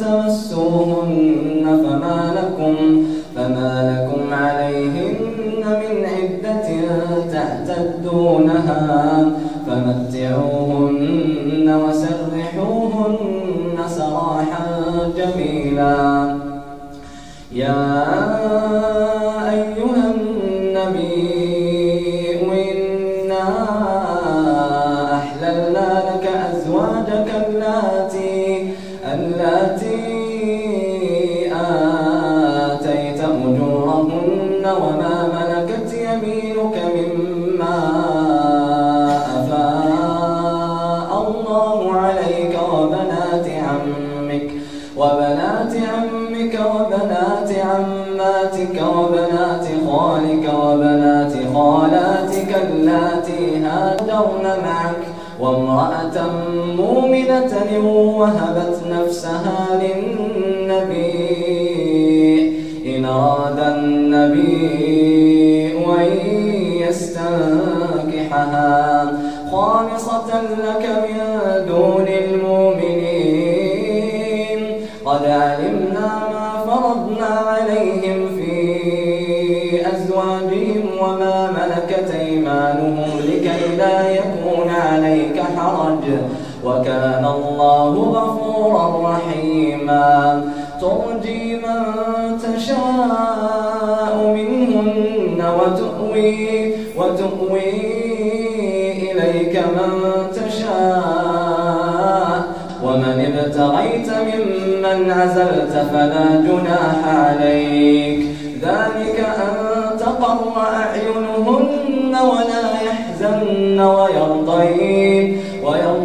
تمسوهن فما لكم فما لكم عليهن من عدة تعتدونها فمتعوهن وسرحوهن سراحا جميلا. يا هاجرن معك. وامرأة مؤمنة وهبت نفسها للنبي. إن أراد النبي أن يستنكحها خالصة لك وكان الله غفورا رحيما. ترجي من تشاء منهن وتؤوي وتؤوي إليك من تشاء. ومن ابتغيت ممن عزلت فلا جناح عليك. ذلك أن تقر أعينهن ولا يحزن ويرضين.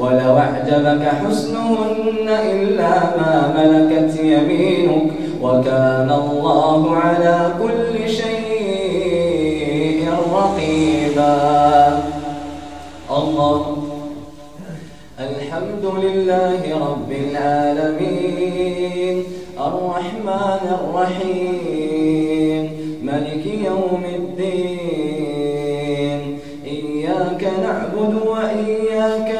ولو أعجبك حسنهن إلا ما ملكت يمينك وكان الله على كل شيء رقيبا. الله. الحمد لله رب العالمين. الرحمن الرحيم. ملك يوم الدين. إياك نعبد وإياك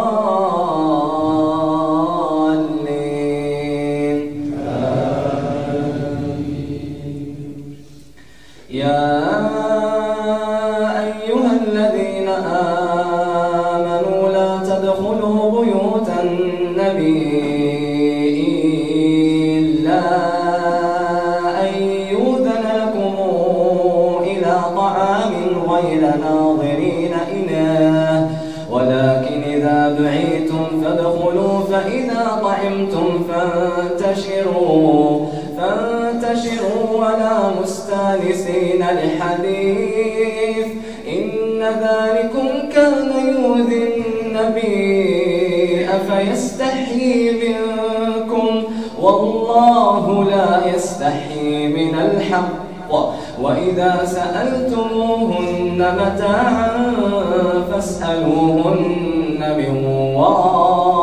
فادخلوا فإذا طعمتم فانتشروا فانتشروا ولا مستانسين لحديث. إن ذلكم كان يؤذي النبي أفيستحيي منكم؟ والله لا يستحيي من الحق. وإذا سألتموهن متاعا فاسألوهن من وراء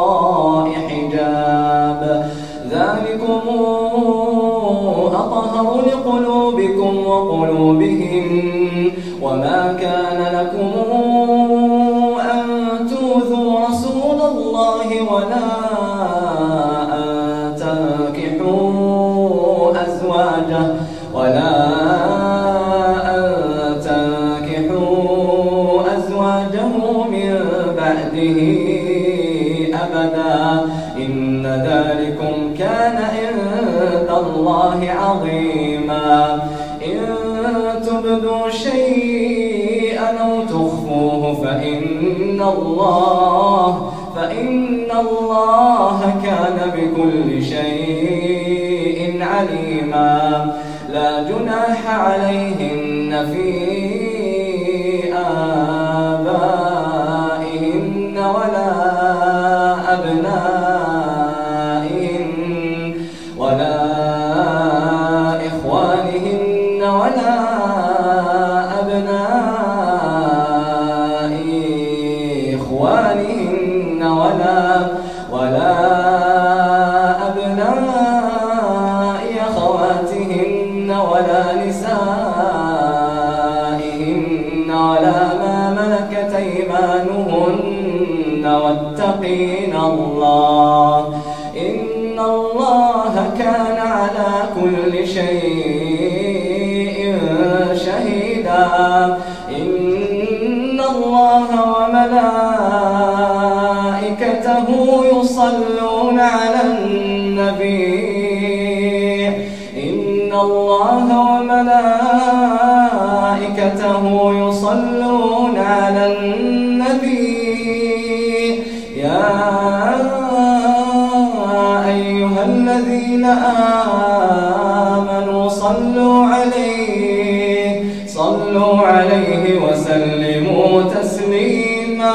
أطهر لقلوبكم وقلوبهم وما كان لكم أن توذوا رسول الله ولا أن تنكحوا أزواجه. الله فإن الله كان بكل شيء عليما. لا جناح عليهن في واتقين الله. إن الله كان على كل شيء شهيدا. إن الله وملائكته يصلون على النبي. إن الله وملائكته يصلون على النبي. آمنوا صلوا عليه صلوا عليه وسلموا تسليما.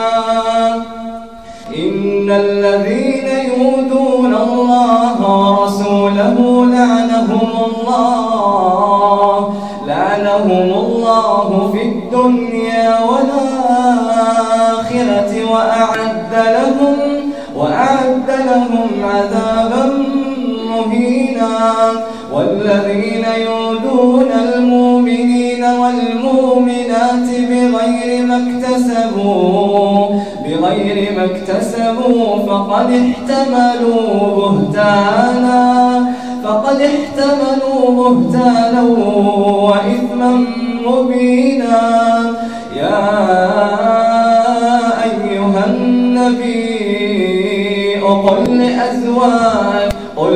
إن الذين يؤذون الله ورسوله لعنهم الله لعنهم الله في الدنيا والآخرة وأعد لهم والذين يودون المؤمنين والمؤمنات بغير ما اكتسبوا بغير ما اكتسبوا فقد احتملوا بهتانا فقد احتملوا بهتانا وإثما مبينا. يا أيها النبي قل لأزواج قل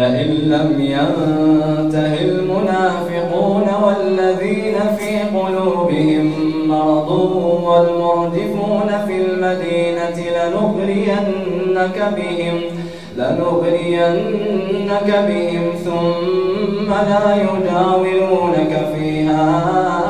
لئن لم ينته المنافقون والذين في قلوبهم مرض والمردفون في المدينة لنغرينك بهم لنغرينك بهم ثم لا يجاورونك فيها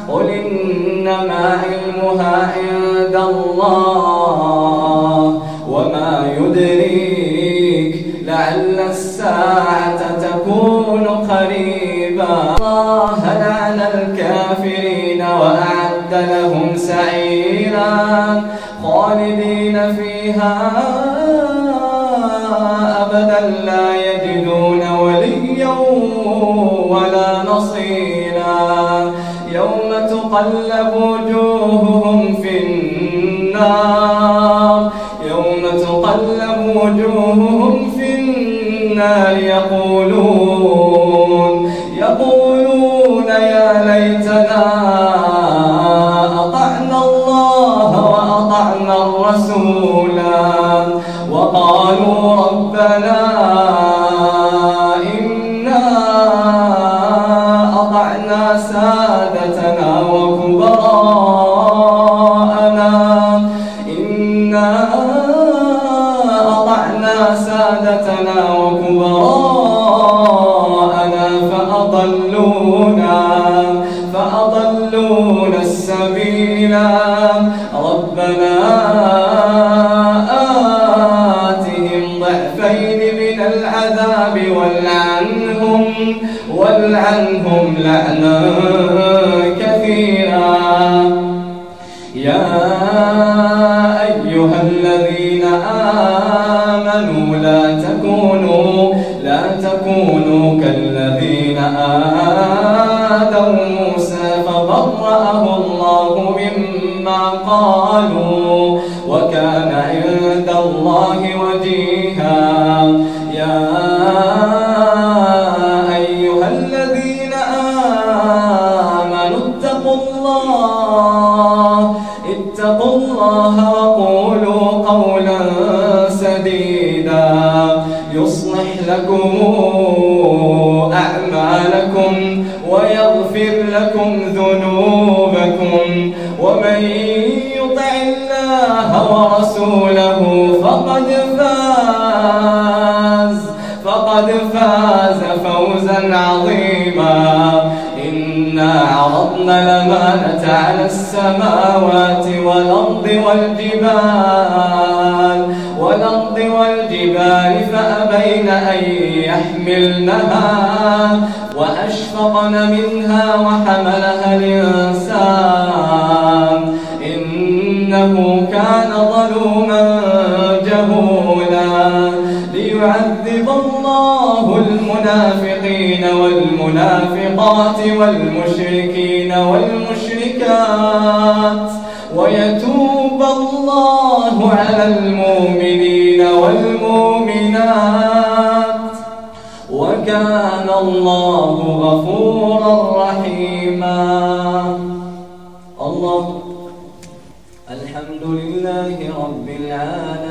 قل إنما علمها عند الله وما يدريك لعل الساعة تكون قريبا الله لعن الكافرين وأعد لهم سعيرا خالدين فيها أبدا لا النار آذوا موسى فبرأه الله مما قالوا. فقد فاز فقد فاز فوزا عظيما. إنا عرضنا الأمانة على السماوات والأرض والجبال والأرض والجبال فأبين أن يحملنها وأشفقن منها وحملها الإنسان. والمشركين والمشركات ويتوب الله على المؤمنين والمؤمنات. وكان الله غفورا رحيما. الله الحمد لله رب العالمين.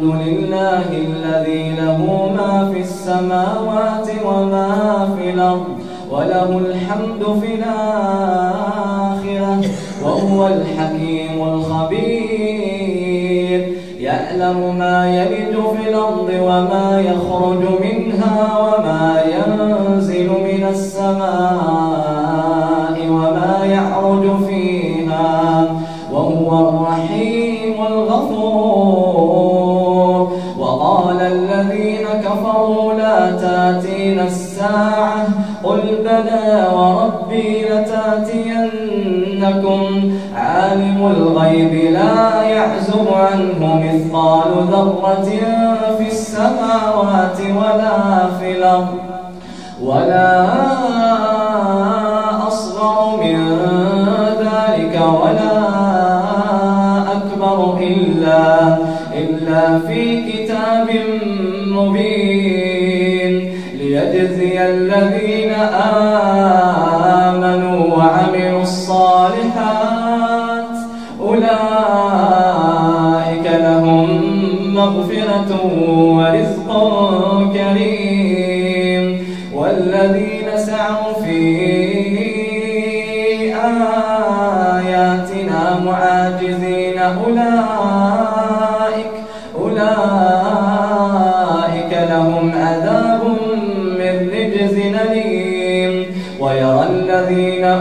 الحمد لله الذي له ما في السماوات وما في الأرض وله الحمد في الآخرة وهو الحكيم الخبير. يعلم ما يلج في الأرض وما يخرج منها وما ينزل من السماء. في السماوات ولا في الأرض ولا أصغر من ذلك ولا أكبر إلا, إلا في كتاب مبين ليجزي الذين آمنوا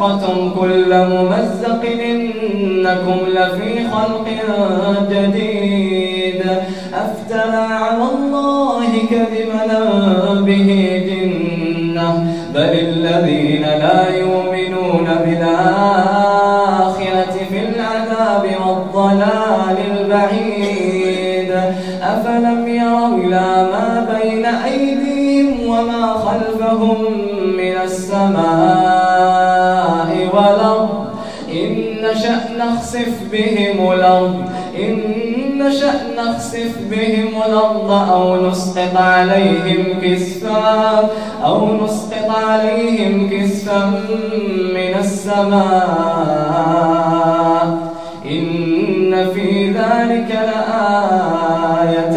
مزقتم كل ممزق إنكم لفي خلق جديد. أفتلى على الله كذبا به جنة. بل الذين الأرض إن نشأ نخسف بهم الأرض أو نسقط عليهم كسفا أو نسقط عليهم كسفا من السماء. إن في ذلك لآية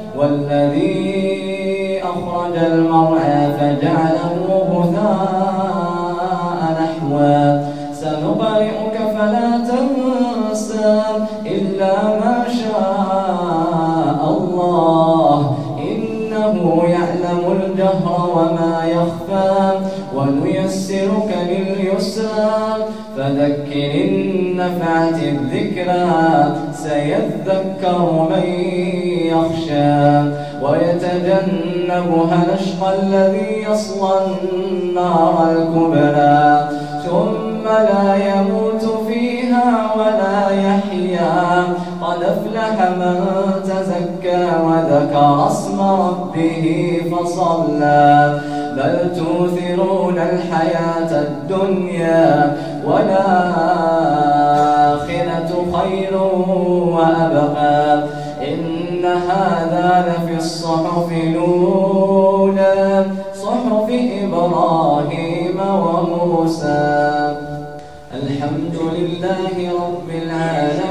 والذي أخرج المرعى فجعله غثاء نحوا سنقرئك فلا تنسى إلا ما شاء الله. إنه يعلم الجهر وما يخفى ونيسرك لليسرى. فذكر إن نفعت الذكرى سيذكر من يخشى. ويتجنبها الأشقى الذي يصلى النار الكبرى. ثم لا يموت فيها ولا يحيا. قد أفلح من تزكى وذكر اسم ربه فصلى. بل توثرون الحياة الدنيا والآخرة خير وأبقى. إن هذا لفي الصحف الأولى صحف إبراهيم وموسى. الحمد لله رب العالمين.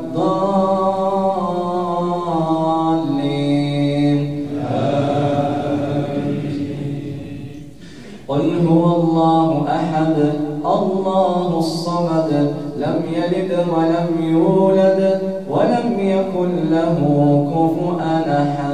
يلد ولم يولد ولم يكن له كفؤا أحد.